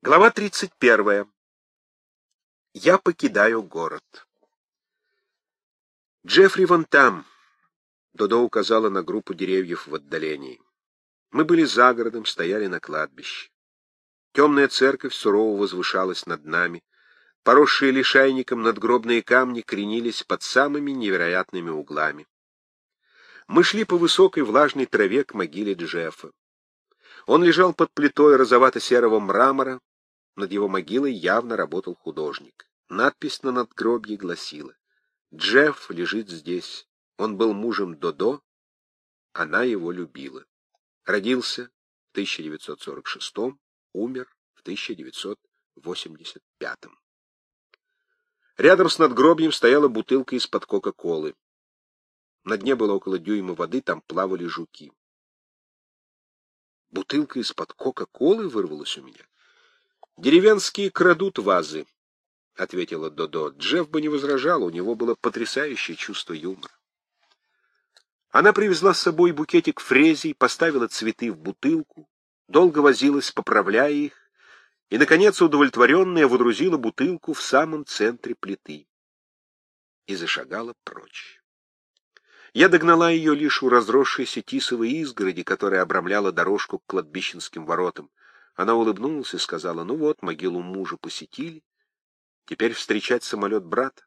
Глава 31. Я покидаю город. Джеффри вон там. Додо указала на группу деревьев в отдалении. Мы были за городом, стояли на кладбище. Темная церковь сурово возвышалась над нами. Поросшие лишайником надгробные камни кренились под самыми невероятными углами. Мы шли по высокой влажной траве к могиле Джеффа. Он лежал под плитой розовато-серого мрамора, над его могилой явно работал художник. Надпись на надгробье гласила «Джефф лежит здесь. Он был мужем Додо, она его любила. Родился в 1946 умер в 1985 Рядом с надгробием стояла бутылка из-под Кока-Колы. На дне было около дюйма воды, там плавали жуки. Бутылка из-под Кока-Колы вырвалась у меня. «Деревенские крадут вазы», — ответила Додо. Джефф бы не возражал, у него было потрясающее чувство юмора. Она привезла с собой букетик фрезий, поставила цветы в бутылку, долго возилась, поправляя их, и, наконец, удовлетворенная, водрузила бутылку в самом центре плиты и зашагала прочь. Я догнала ее лишь у разросшейся тисовой изгороди, которая обрамляла дорожку к кладбищенским воротам. Она улыбнулась и сказала, ну вот, могилу мужа посетили, теперь встречать самолет брата.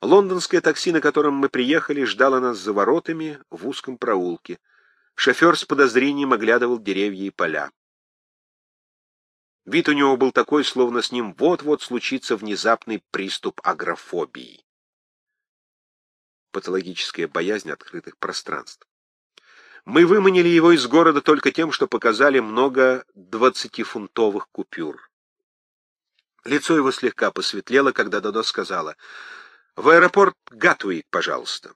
Лондонское такси, на котором мы приехали, ждало нас за воротами в узком проулке. Шофер с подозрением оглядывал деревья и поля. Вид у него был такой, словно с ним вот-вот случится внезапный приступ агрофобии. Патологическая боязнь открытых пространств. Мы выманили его из города только тем, что показали много двадцатифунтовых купюр. Лицо его слегка посветлело, когда Додо сказала, «В аэропорт Гатуик, пожалуйста».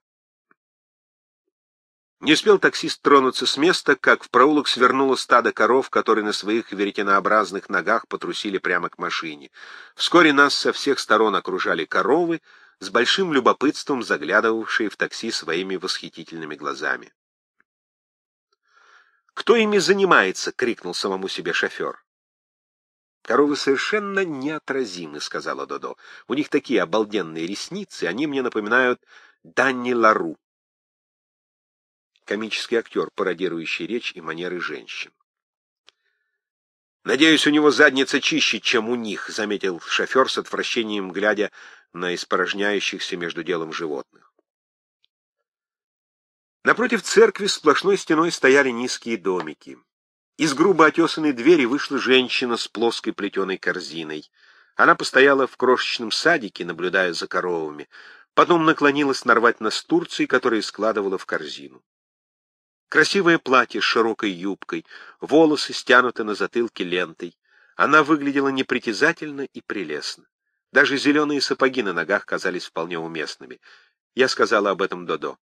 Не успел таксист тронуться с места, как в проулок свернуло стадо коров, которые на своих веретенообразных ногах потрусили прямо к машине. Вскоре нас со всех сторон окружали коровы, с большим любопытством заглядывавшие в такси своими восхитительными глазами. «Кто ими занимается?» — крикнул самому себе шофер. «Коровы совершенно неотразимы», — сказала Додо. «У них такие обалденные ресницы, они мне напоминают Данни Лару». Комический актер, пародирующий речь и манеры женщин. «Надеюсь, у него задница чище, чем у них», — заметил шофер с отвращением, глядя на испорожняющихся между делом животных. Напротив церкви сплошной стеной стояли низкие домики. Из грубо отесанной двери вышла женщина с плоской плетеной корзиной. Она постояла в крошечном садике, наблюдая за коровами, потом наклонилась нарвать настурции, которые складывала в корзину. Красивое платье с широкой юбкой, волосы стянуты на затылке лентой. Она выглядела непритязательно и прелестно. Даже зеленые сапоги на ногах казались вполне уместными. Я сказала об этом Додо.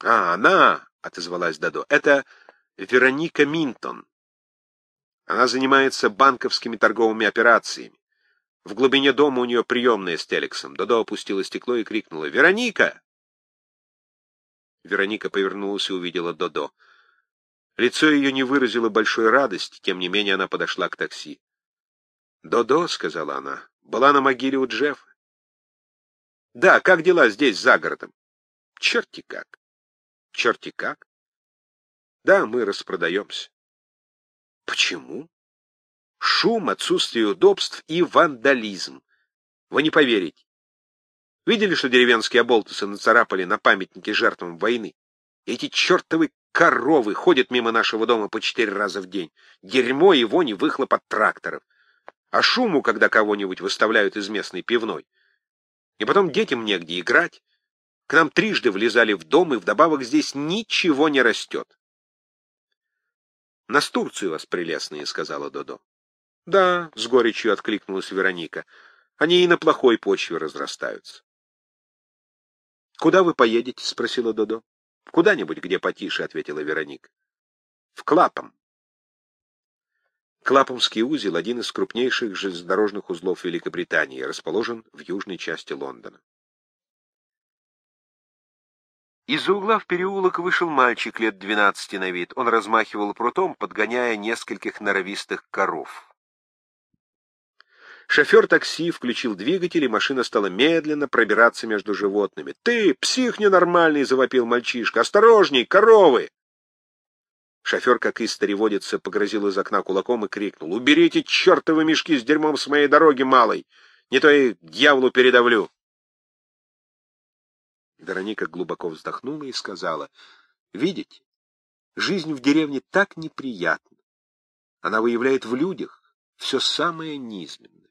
«А, она!» — отозвалась Дадо. «Это Вероника Минтон. Она занимается банковскими торговыми операциями. В глубине дома у нее приемная с телексом. Додо опустила стекло и крикнула «Вероника!» Вероника повернулась и увидела Додо. Лицо ее не выразило большой радости, тем не менее она подошла к такси. «Додо», — сказала она, — «была на могиле у Джеффа». «Да, как дела здесь, за городом?» «Черти как». Черти как. Да, мы распродаемся. Почему? Шум, отсутствие удобств и вандализм. Вы не поверите. Видели, что деревенские оболтусы нацарапали на памятнике жертвам войны? Эти чертовы коровы ходят мимо нашего дома по четыре раза в день. Дерьмо и вони выхлоп от тракторов. А шуму, когда кого-нибудь выставляют из местной пивной. И потом детям негде играть. К нам трижды влезали в дом, и вдобавок здесь ничего не растет. — Настурции у вас прелестные, — сказала Додо. — Да, — с горечью откликнулась Вероника, — они и на плохой почве разрастаются. — Куда вы поедете? — спросила Додо. — Куда-нибудь, где потише, — ответила Вероника. — В Клапом. Клапомский узел — один из крупнейших железнодорожных узлов Великобритании, расположен в южной части Лондона. Из-за угла в переулок вышел мальчик лет двенадцати на вид. Он размахивал прутом, подгоняя нескольких норовистых коров. Шофер такси включил двигатель, и машина стала медленно пробираться между животными. «Ты, псих ненормальный!» — завопил мальчишка. «Осторожней, коровы!» Шофер, как из стареводица, погрозил из окна кулаком и крикнул. «Уберите чертовы мешки с дерьмом с моей дороги, малый! Не то я дьяволу передавлю!» Вероника глубоко вздохнула и сказала, «Видите, жизнь в деревне так неприятна. Она выявляет в людях все самое низменное.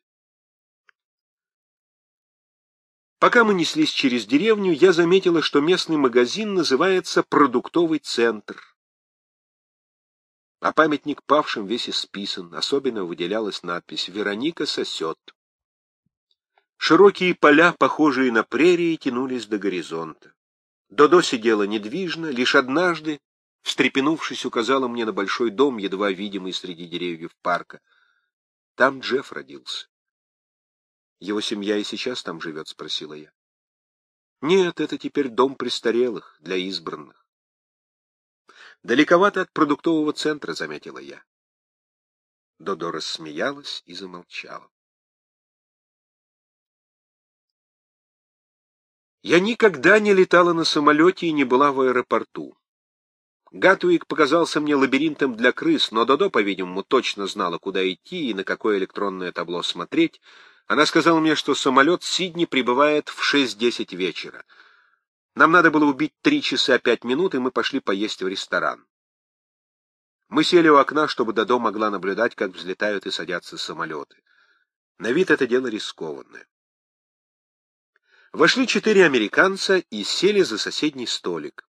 Пока мы неслись через деревню, я заметила, что местный магазин называется «Продуктовый центр». А памятник павшим весь исписан, особенно выделялась надпись «Вероника сосет». Широкие поля, похожие на прерии, тянулись до горизонта. Додо сидела недвижно, лишь однажды, встрепенувшись, указала мне на большой дом, едва видимый среди деревьев парка. Там Джефф родился. Его семья и сейчас там живет, — спросила я. Нет, это теперь дом престарелых, для избранных. Далековато от продуктового центра, — заметила я. Додо рассмеялась и замолчала. Я никогда не летала на самолете и не была в аэропорту. Гатуик показался мне лабиринтом для крыс, но Додо, по-видимому, точно знала, куда идти и на какое электронное табло смотреть, она сказала мне, что самолет Сидни прибывает в 6-10 вечера. Нам надо было убить 3 часа 5 минут, и мы пошли поесть в ресторан. Мы сели у окна, чтобы Додо могла наблюдать, как взлетают и садятся самолеты. На вид это дело рискованное. Вошли четыре американца и сели за соседний столик.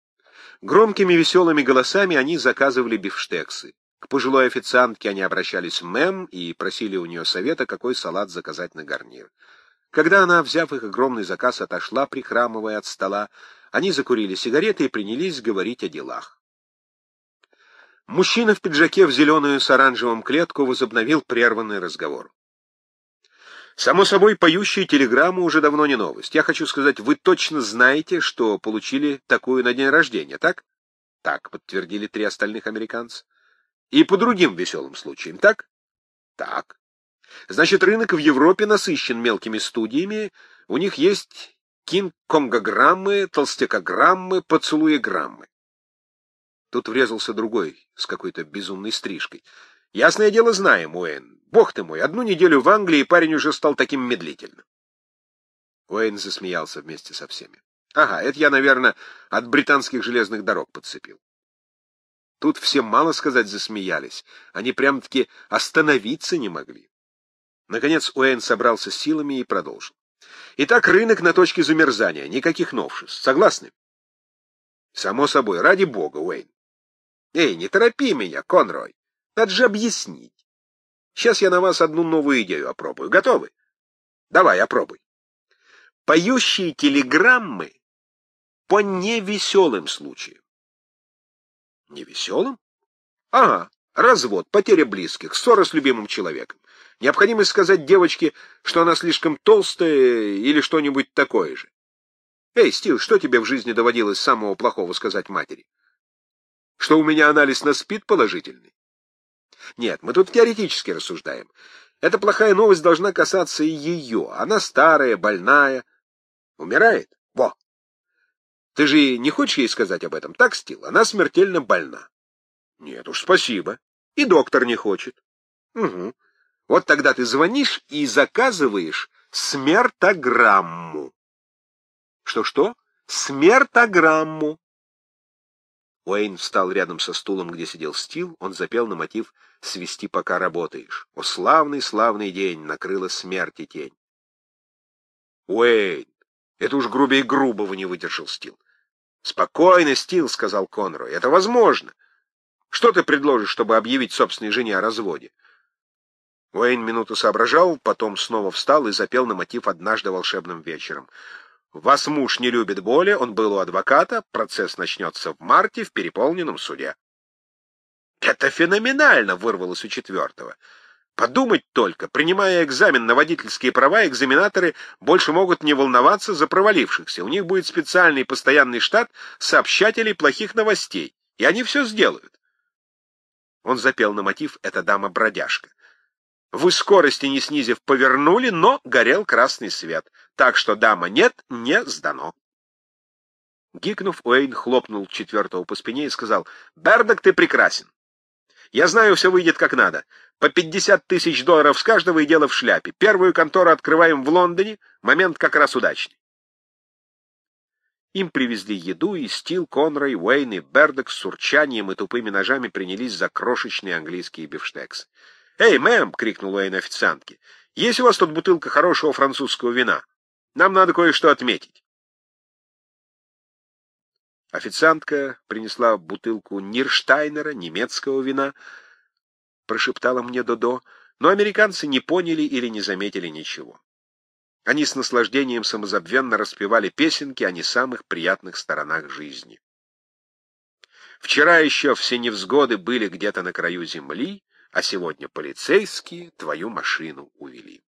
Громкими веселыми голосами они заказывали бифштексы. К пожилой официантке они обращались мэм и просили у нее совета, какой салат заказать на гарнир. Когда она, взяв их огромный заказ, отошла, прихрамывая от стола, они закурили сигареты и принялись говорить о делах. Мужчина в пиджаке в зеленую с оранжевым клетку возобновил прерванный разговор. Само собой, поющие телеграммы уже давно не новость. Я хочу сказать, вы точно знаете, что получили такую на день рождения, так? Так, подтвердили три остальных американца. И по другим веселым случаям, так? Так. Значит, рынок в Европе насыщен мелкими студиями, у них есть кинг-конгограммы, толстякограммы, поцелуеграммы. Тут врезался другой с какой-то безумной стрижкой. Ясное дело, знаем, Уэйн. Бог ты мой, одну неделю в Англии парень уже стал таким медлительным. Уэйн засмеялся вместе со всеми. Ага, это я, наверное, от британских железных дорог подцепил. Тут все, мало сказать, засмеялись. Они прям-таки остановиться не могли. Наконец Уэйн собрался силами и продолжил. Итак, рынок на точке замерзания. Никаких новшеств. Согласны? Само собой. Ради бога, Уэйн. Эй, не торопи меня, Конрой. Надо же объяснить. Сейчас я на вас одну новую идею опробую. Готовы? Давай, опробуй. Поющие телеграммы по невеселым случаям. Невеселым? Ага, развод, потеря близких, ссора с любимым человеком. Необходимость сказать девочке, что она слишком толстая или что-нибудь такое же. Эй, Стил, что тебе в жизни доводилось самого плохого сказать матери? Что у меня анализ на СПИД положительный? Нет, мы тут теоретически рассуждаем. Эта плохая новость должна касаться и ее. Она старая, больная. Умирает? Во! Ты же не хочешь ей сказать об этом, так, Стил? Она смертельно больна. Нет уж, спасибо. И доктор не хочет. Угу. Вот тогда ты звонишь и заказываешь смертограмму. Что-что? Смертограмму. Уэйн встал рядом со стулом, где сидел Стил. Он запел на мотив «Свести, пока работаешь». О, славный, славный день! Накрыла смерти тень. Уэйн, это уж грубее грубого не выдержал Стил. «Спокойно, Стил», — сказал Конрой, — «это возможно. Что ты предложишь, чтобы объявить собственной жене о разводе?» Уэйн минуту соображал, потом снова встал и запел на мотив «Однажды волшебным вечером». «Вас муж не любит боли, он был у адвоката, процесс начнется в марте в переполненном суде». «Это феноменально!» — вырвалось у четвертого. Подумать только, принимая экзамен на водительские права, экзаменаторы больше могут не волноваться за провалившихся. У них будет специальный постоянный штат сообщателей плохих новостей, и они все сделают. Он запел на мотив «Эта дама-бродяжка». Вы скорости не снизив повернули, но горел красный свет, так что дама нет, не сдано. Гикнув, Уэйн хлопнул четвертого по спине и сказал, «Бердок, ты прекрасен. Я знаю, все выйдет как надо. По 50 тысяч долларов с каждого и дело в шляпе. Первую контору открываем в Лондоне, момент как раз удачный. Им привезли еду, и Стил, Конрой, Уэйн и Бердок с урчанием и тупыми ножами принялись за крошечные английские бифштексы. «Эй, мэм!» — крикнул Уэйн официантке. «Есть у вас тут бутылка хорошего французского вина? Нам надо кое-что отметить». Официантка принесла бутылку Нирштайнера, немецкого вина, прошептала мне Додо, но американцы не поняли или не заметили ничего. Они с наслаждением самозабвенно распевали песенки о не самых приятных сторонах жизни. Вчера еще все невзгоды были где-то на краю земли, а сегодня полицейские твою машину увели.